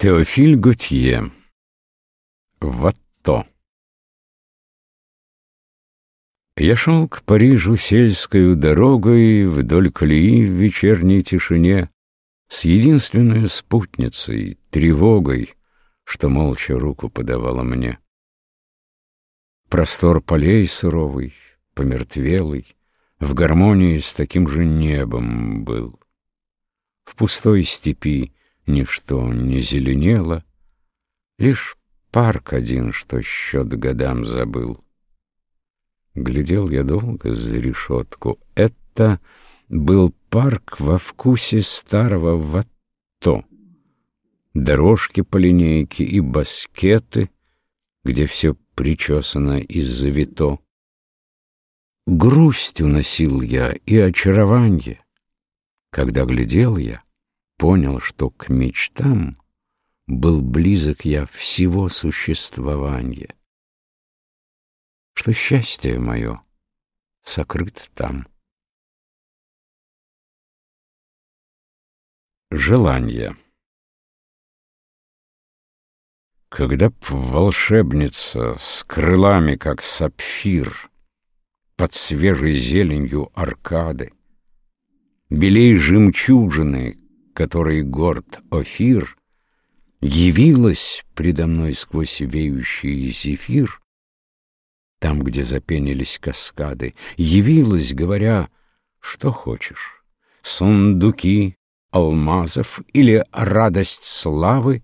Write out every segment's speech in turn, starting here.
Теофиль Готье. Ватто. Я шел к Парижу сельской дорогой вдоль колеи в вечерней тишине с единственной спутницей, тревогой, что молча руку подавала мне. Простор полей суровый, помертвелый, в гармонии с таким же небом был. В пустой степи ничто не зеленело, Лишь парк один, что счет годам забыл. Глядел я долго за решетку. Это был парк во вкусе старого ватто. Дорожки по линейке и баскеты, где все причесано и завито. Грусть уносил я и очарование. Когда глядел я, понял, что к мечтам был близок я всего существования, что счастье мое сокрыто там. Желание Когда б волшебница с крылами, как сапфир, Под свежей зеленью аркады, Белей жемчужины, которой горд Офир, Явилась предо мной сквозь веющий зефир, Там, где запенились каскады, Явилась, говоря, что хочешь, Сундуки алмазов или радость славы,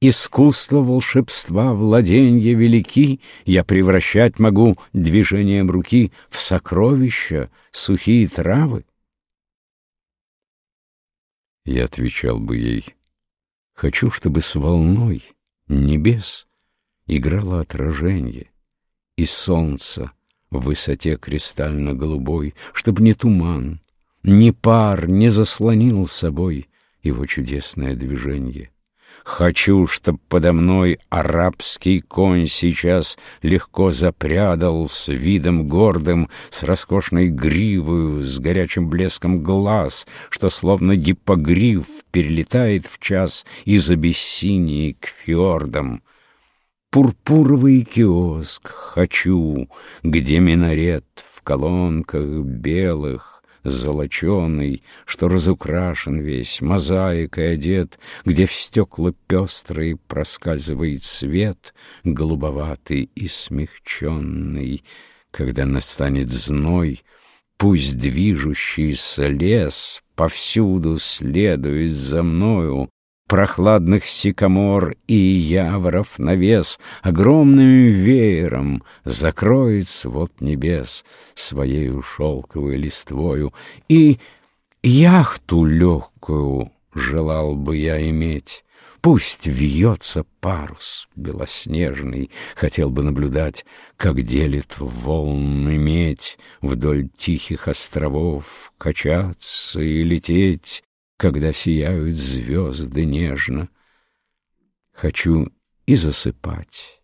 Искусство волшебства, владенья велики Я превращать могу движением руки В сокровища, сухие травы. Я отвечал бы ей, Хочу, чтобы с волной небес Играло отражение, И солнце в высоте кристально-голубой, Чтоб ни туман, ни пар не заслонил собой Его чудесное движение. Хочу, чтоб подо мной арабский конь сейчас легко запрядал с видом гордым, с роскошной гривою, с горячим блеском глаз, что словно гиппогриф перелетает в час из Абиссинии к фьордам. Пурпуровый киоск хочу, где минарет в колонках белых, золоченый, Что разукрашен весь, мозаикой одет, Где в стекла пестрые проскальзывает свет, Голубоватый и смягченный. Когда настанет зной, пусть движущийся лес Повсюду следует за мною, прохладных сикамор и яворов навес огромным веером закроет свод небес своею шелковой листвою, и яхту легкую желал бы я иметь. Пусть вьется парус белоснежный, Хотел бы наблюдать, как делит волны медь Вдоль тихих островов, качаться и лететь когда сияют звезды нежно. Хочу и засыпать,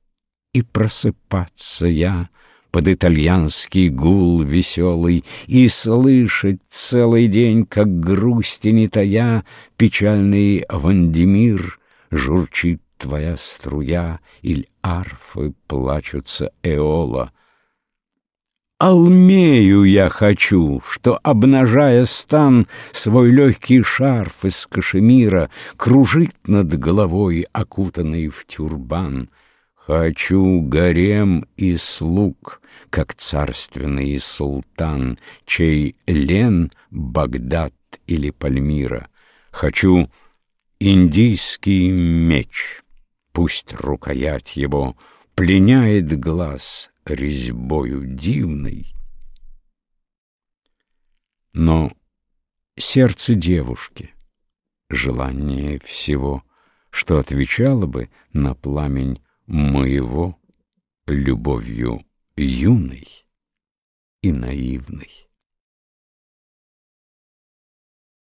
и просыпаться я под итальянский гул веселый и слышать целый день, как грусти не тая, печальный Вандемир журчит твоя струя, или арфы плачутся эола — Алмею я хочу, что, обнажая стан, Свой легкий шарф из кашемира Кружит над головой, окутанный в тюрбан. Хочу гарем и слуг, как царственный султан, Чей лен — Багдад или Пальмира. Хочу индийский меч, пусть рукоять его Пленяет глаз резьбою дивной. Но сердце девушки желание всего, что отвечало бы на пламень моего любовью юной и наивной.